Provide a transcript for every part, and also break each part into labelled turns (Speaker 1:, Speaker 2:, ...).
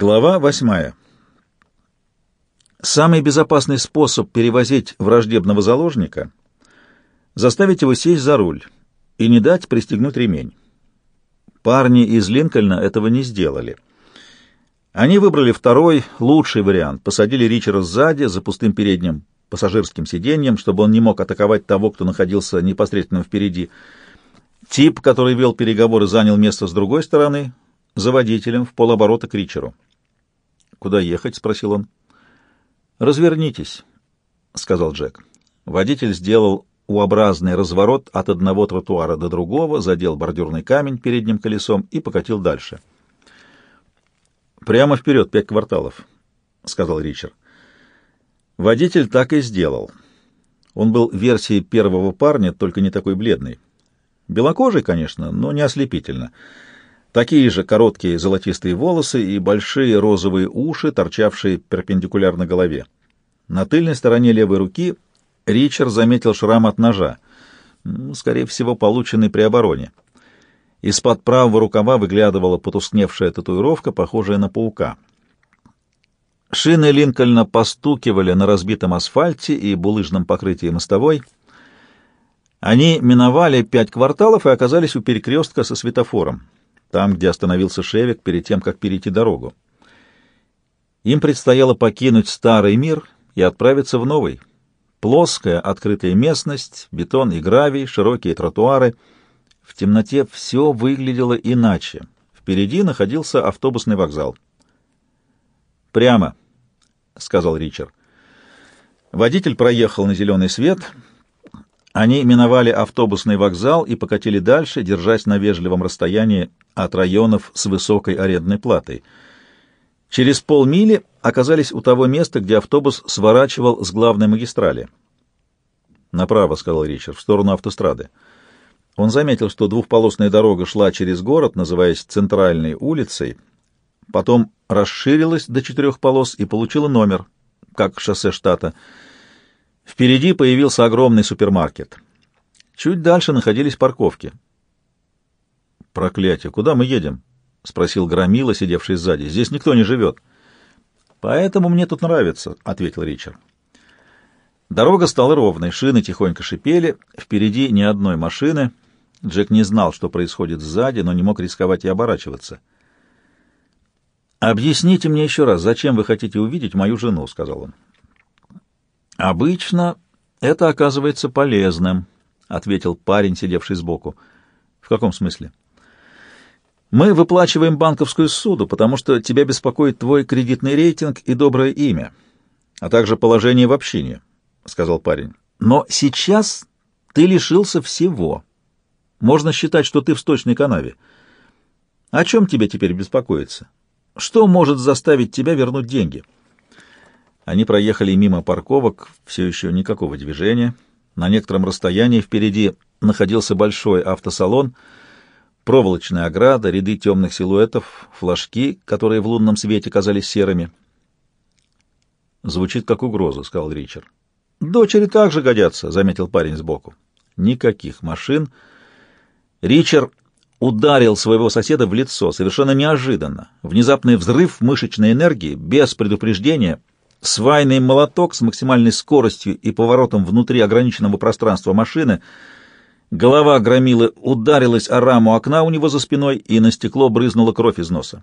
Speaker 1: Глава восьмая. Самый безопасный способ перевозить враждебного заложника — заставить его сесть за руль и не дать пристегнуть ремень. Парни из Линкольна этого не сделали. Они выбрали второй, лучший вариант, посадили Ричера сзади, за пустым передним пассажирским сиденьем, чтобы он не мог атаковать того, кто находился непосредственно впереди. Тип, который вел переговоры, занял место с другой стороны — за водителем в полоборота к Ричеру. «Куда ехать?» — спросил он. «Развернитесь», — сказал Джек. Водитель сделал U-образный разворот от одного тротуара до другого, задел бордюрный камень передним колесом и покатил дальше. «Прямо вперед, пять кварталов», — сказал Ричард. Водитель так и сделал. Он был версией первого парня, только не такой бледный. Белокожий, конечно, но не ослепительно. Такие же короткие золотистые волосы и большие розовые уши, торчавшие перпендикулярно голове. На тыльной стороне левой руки Ричард заметил шрам от ножа, скорее всего, полученный при обороне. Из-под правого рукава выглядывала потускневшая татуировка, похожая на паука. Шины Линкольна постукивали на разбитом асфальте и булыжном покрытии мостовой. Они миновали пять кварталов и оказались у перекрестка со светофором там, где остановился Шевик перед тем, как перейти дорогу. Им предстояло покинуть старый мир и отправиться в новый. Плоская открытая местность, бетон и гравий, широкие тротуары. В темноте все выглядело иначе. Впереди находился автобусный вокзал. «Прямо», — сказал Ричард. Водитель проехал на зеленый свет. Они миновали автобусный вокзал и покатили дальше, держась на вежливом расстоянии от районов с высокой арендной платой. Через полмили оказались у того места, где автобус сворачивал с главной магистрали. «Направо», — сказал Ричард, — «в сторону автострады». Он заметил, что двухполосная дорога шла через город, называясь Центральной улицей, потом расширилась до четырех полос и получила номер, как шоссе штата. Впереди появился огромный супермаркет. Чуть дальше находились парковки. «Проклятие! Куда мы едем?» — спросил Громила, сидевший сзади. «Здесь никто не живет». «Поэтому мне тут нравится», — ответил Ричард. Дорога стала ровной, шины тихонько шипели, впереди ни одной машины. Джек не знал, что происходит сзади, но не мог рисковать и оборачиваться. «Объясните мне еще раз, зачем вы хотите увидеть мою жену?» — сказал он. «Обычно это оказывается полезным», — ответил парень, сидевший сбоку. «В каком смысле?» Мы выплачиваем банковскую суду, потому что тебя беспокоит твой кредитный рейтинг и доброе имя, а также положение в общине, — сказал парень. Но сейчас ты лишился всего. Можно считать, что ты в сточной канаве. О чем тебе теперь беспокоиться? Что может заставить тебя вернуть деньги? Они проехали мимо парковок, все еще никакого движения. На некотором расстоянии впереди находился большой автосалон — проволочная ограда, ряды темных силуэтов, флажки, которые в лунном свете казались серыми. «Звучит как угроза», — сказал Ричард. «Дочери также годятся», — заметил парень сбоку. «Никаких машин». Ричард ударил своего соседа в лицо, совершенно неожиданно. Внезапный взрыв мышечной энергии, без предупреждения, свайный молоток с максимальной скоростью и поворотом внутри ограниченного пространства машины — Голова громилы ударилась о раму окна у него за спиной, и на стекло брызнула кровь из носа.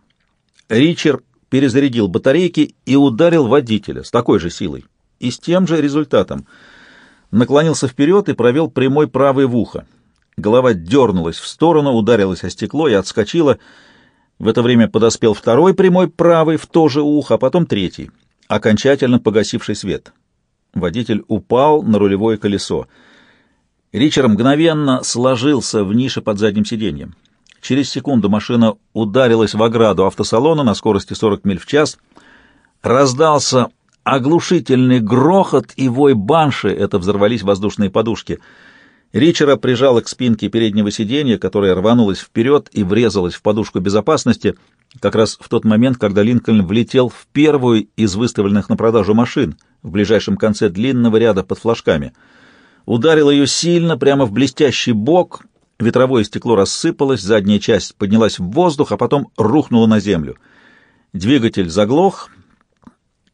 Speaker 1: Ричард перезарядил батарейки и ударил водителя с такой же силой и с тем же результатом. Наклонился вперед и провел прямой правый в ухо. Голова дернулась в сторону, ударилась о стекло и отскочила. В это время подоспел второй прямой правый в то же ухо, а потом третий, окончательно погасивший свет. Водитель упал на рулевое колесо. Ричард мгновенно сложился в нише под задним сиденьем. Через секунду машина ударилась в ограду автосалона на скорости 40 миль в час. Раздался оглушительный грохот и вой банши, это взорвались воздушные подушки. Ричера прижала к спинке переднего сиденья, которое рванулось вперед и врезалось в подушку безопасности, как раз в тот момент, когда Линкольн влетел в первую из выставленных на продажу машин в ближайшем конце длинного ряда под флажками — ударил ее сильно, прямо в блестящий бок. Ветровое стекло рассыпалось, задняя часть поднялась в воздух, а потом рухнула на землю. Двигатель заглох,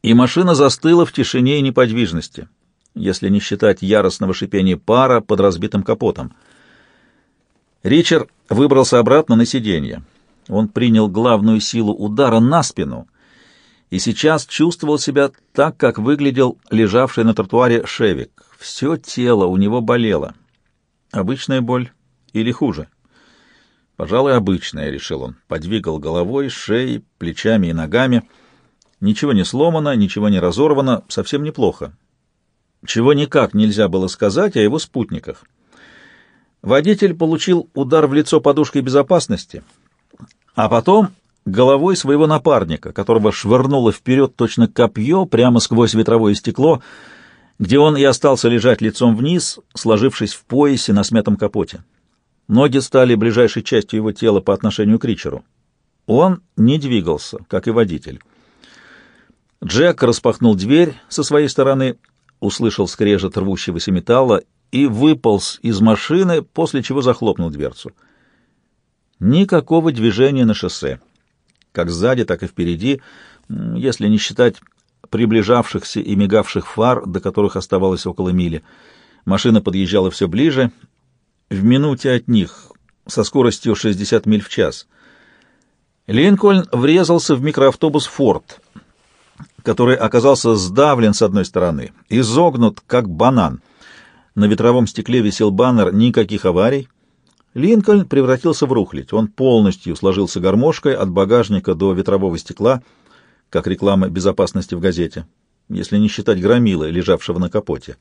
Speaker 1: и машина застыла в тишине и неподвижности, если не считать яростного шипения пара под разбитым капотом. Ричард выбрался обратно на сиденье. Он принял главную силу удара на спину и сейчас чувствовал себя так, как выглядел лежавший на тротуаре Шевик. Все тело у него болело. Обычная боль или хуже? Пожалуй, обычная, решил он. Подвигал головой, шеей, плечами и ногами. Ничего не сломано, ничего не разорвано, совсем неплохо. Чего никак нельзя было сказать о его спутниках. Водитель получил удар в лицо подушкой безопасности, а потом головой своего напарника, которого швырнуло вперед точно копье прямо сквозь ветровое стекло, где он и остался лежать лицом вниз, сложившись в поясе на смятом капоте. Ноги стали ближайшей частью его тела по отношению к Ричеру. Он не двигался, как и водитель. Джек распахнул дверь со своей стороны, услышал скрежет рвущегося металла и выполз из машины, после чего захлопнул дверцу. Никакого движения на шоссе, как сзади, так и впереди, если не считать приближавшихся и мигавших фар, до которых оставалось около мили. Машина подъезжала все ближе, в минуте от них, со скоростью 60 миль в час. Линкольн врезался в микроавтобус «Форд», который оказался сдавлен с одной стороны, изогнут, как банан. На ветровом стекле висел баннер «Никаких аварий». Линкольн превратился в рухлядь. Он полностью сложился гармошкой от багажника до ветрового стекла, как реклама безопасности в газете, если не считать громила, лежавшего на капоте.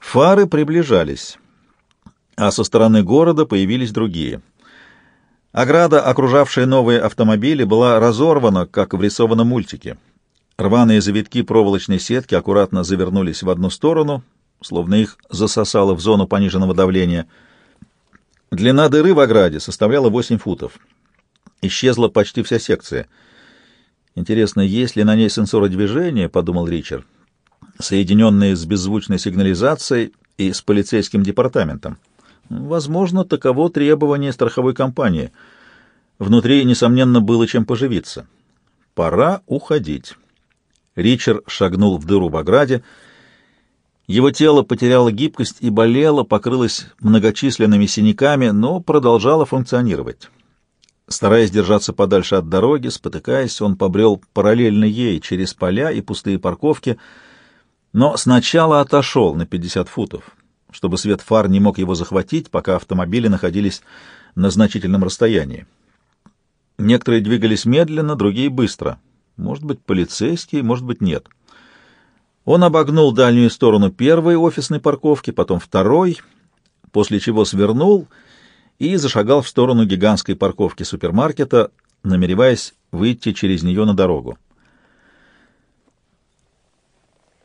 Speaker 1: Фары приближались, а со стороны города появились другие. Ограда, окружавшая новые автомобили, была разорвана, как в рисованном мультике. Рваные завитки проволочной сетки аккуратно завернулись в одну сторону, словно их засосало в зону пониженного давления. Длина дыры в ограде составляла 8 футов. Исчезла почти вся секция. «Интересно, есть ли на ней сенсоры движения?» — подумал Ричард, соединенные с беззвучной сигнализацией и с полицейским департаментом. Возможно, таково требование страховой компании. Внутри, несомненно, было чем поживиться. Пора уходить. Ричард шагнул в дыру в ограде. Его тело потеряло гибкость и болело, покрылось многочисленными синяками, но продолжало функционировать. Стараясь держаться подальше от дороги, спотыкаясь, он побрел параллельно ей через поля и пустые парковки, но сначала отошел на 50 футов, чтобы свет фар не мог его захватить, пока автомобили находились на значительном расстоянии. Некоторые двигались медленно, другие — быстро — может быть, полицейский, может быть, нет. Он обогнул дальнюю сторону первой офисной парковки, потом второй, после чего свернул и зашагал в сторону гигантской парковки супермаркета, намереваясь выйти через нее на дорогу.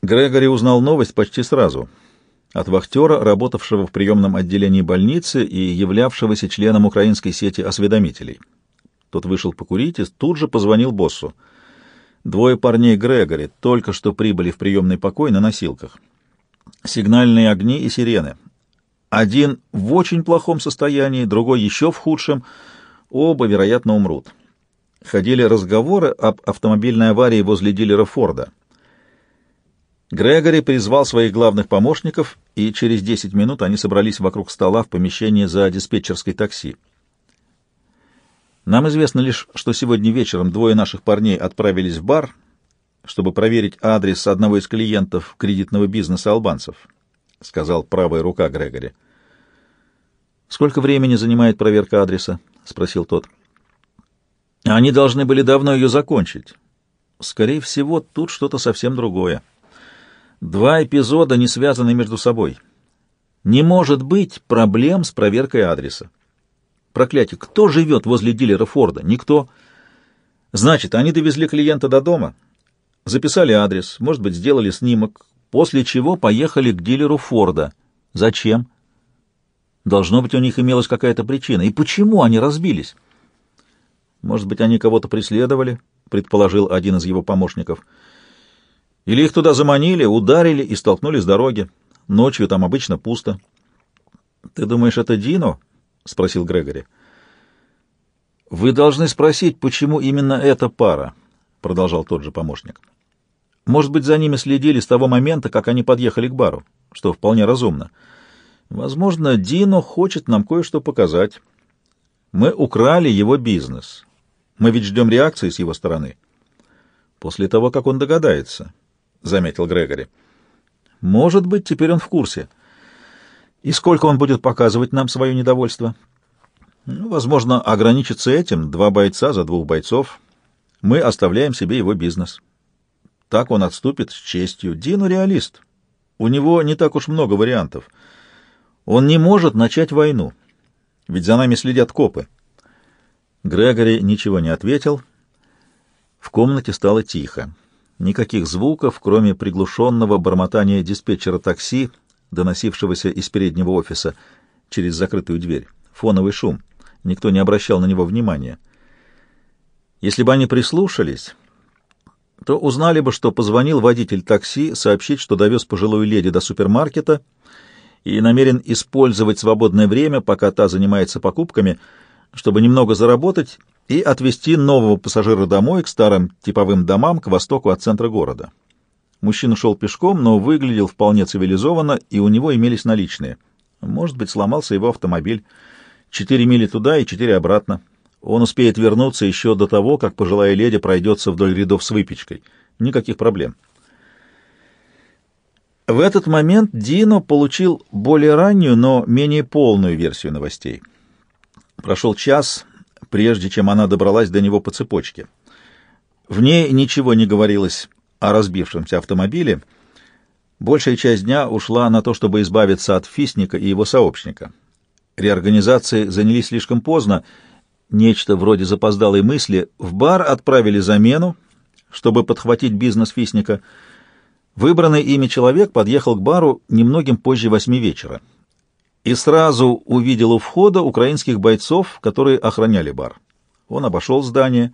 Speaker 1: Грегори узнал новость почти сразу от вахтера, работавшего в приемном отделении больницы и являвшегося членом украинской сети осведомителей. Тот вышел покурить и тут же позвонил боссу. Двое парней Грегори только что прибыли в приемный покой на носилках. Сигнальные огни и сирены. Один в очень плохом состоянии, другой еще в худшем. Оба, вероятно, умрут. Ходили разговоры об автомобильной аварии возле дилера Форда. Грегори призвал своих главных помощников, и через 10 минут они собрались вокруг стола в помещении за диспетчерской такси. Нам известно лишь, что сегодня вечером двое наших парней отправились в бар, чтобы проверить адрес одного из клиентов кредитного бизнеса албанцев, — сказал правая рука Грегори. — Сколько времени занимает проверка адреса? — спросил тот. — Они должны были давно ее закончить. Скорее всего, тут что-то совсем другое. Два эпизода не связаны между собой. Не может быть проблем с проверкой адреса. Проклятие, кто живет возле дилера Форда? Никто. Значит, они довезли клиента до дома, записали адрес, может быть, сделали снимок, после чего поехали к дилеру Форда. Зачем? Должно быть, у них имелась какая-то причина. И почему они разбились? Может быть, они кого-то преследовали, предположил один из его помощников. Или их туда заманили, ударили и столкнули с дороги. Ночью там обычно пусто. Ты думаешь, это Дино? — спросил Грегори. «Вы должны спросить, почему именно эта пара», — продолжал тот же помощник. «Может быть, за ними следили с того момента, как они подъехали к бару, что вполне разумно. Возможно, Дино хочет нам кое-что показать. Мы украли его бизнес. Мы ведь ждем реакции с его стороны». «После того, как он догадается», — заметил Грегори. «Может быть, теперь он в курсе. И сколько он будет показывать нам свое недовольство?» Ну, возможно, ограничиться этим. Два бойца за двух бойцов. Мы оставляем себе его бизнес. Так он отступит с честью. Дину реалист. У него не так уж много вариантов. Он не может начать войну. Ведь за нами следят копы. Грегори ничего не ответил. В комнате стало тихо. Никаких звуков, кроме приглушенного бормотания диспетчера такси, доносившегося из переднего офиса через закрытую дверь. Фоновый шум. Никто не обращал на него внимания. Если бы они прислушались, то узнали бы, что позвонил водитель такси сообщить, что довез пожилую леди до супермаркета и намерен использовать свободное время, пока та занимается покупками, чтобы немного заработать и отвезти нового пассажира домой к старым типовым домам к востоку от центра города. Мужчина шел пешком, но выглядел вполне цивилизованно, и у него имелись наличные. Может быть, сломался его автомобиль. Четыре мили туда и четыре обратно. Он успеет вернуться еще до того, как пожилая леди пройдется вдоль рядов с выпечкой. Никаких проблем. В этот момент Дино получил более раннюю, но менее полную версию новостей. Прошел час, прежде чем она добралась до него по цепочке. В ней ничего не говорилось о разбившемся автомобиле. Большая часть дня ушла на то, чтобы избавиться от Фисника и его сообщника — Реорганизации занялись слишком поздно. Нечто вроде запоздалой мысли. В бар отправили замену, чтобы подхватить бизнес Фисника. Выбранный ими человек подъехал к бару немногим позже восьми вечера и сразу увидел у входа украинских бойцов, которые охраняли бар. Он обошел здание и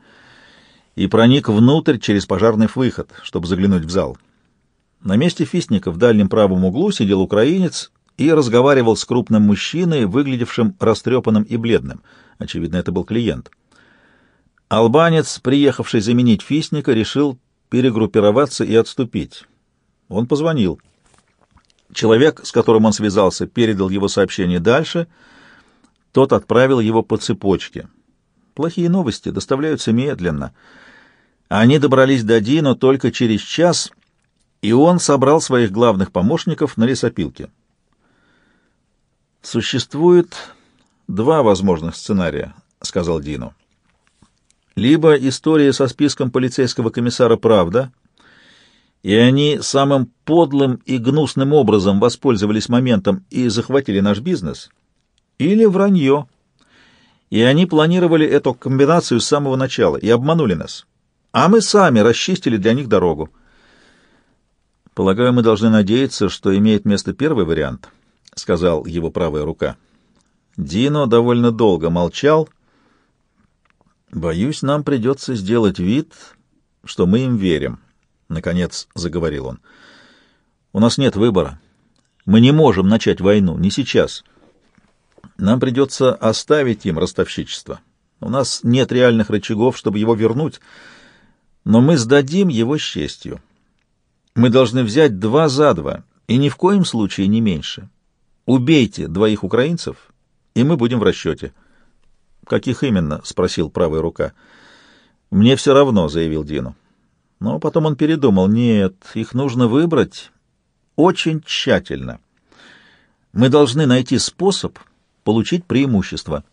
Speaker 1: проник внутрь через пожарный выход, чтобы заглянуть в зал. На месте Фисника в дальнем правом углу сидел украинец и разговаривал с крупным мужчиной, выглядевшим растрепанным и бледным. Очевидно, это был клиент. Албанец, приехавший заменить Фисника, решил перегруппироваться и отступить. Он позвонил. Человек, с которым он связался, передал его сообщение дальше. Тот отправил его по цепочке. Плохие новости доставляются медленно. Они добрались до Дино только через час, и он собрал своих главных помощников на лесопилке. «Существует два возможных сценария», — сказал Дину. «Либо история со списком полицейского комиссара «Правда», и они самым подлым и гнусным образом воспользовались моментом и захватили наш бизнес, или вранье, и они планировали эту комбинацию с самого начала и обманули нас, а мы сами расчистили для них дорогу. Полагаю, мы должны надеяться, что имеет место первый вариант —— сказал его правая рука. Дино довольно долго молчал. «Боюсь, нам придется сделать вид, что мы им верим», — наконец заговорил он. «У нас нет выбора. Мы не можем начать войну, не сейчас. Нам придется оставить им ростовщичество. У нас нет реальных рычагов, чтобы его вернуть, но мы сдадим его с честью. Мы должны взять два за два, и ни в коем случае не меньше. Убейте двоих украинцев, и мы будем в расчете. — Каких именно? — спросил правая рука. — Мне все равно, — заявил Дину. Но потом он передумал. Нет, их нужно выбрать очень тщательно. Мы должны найти способ получить преимущество —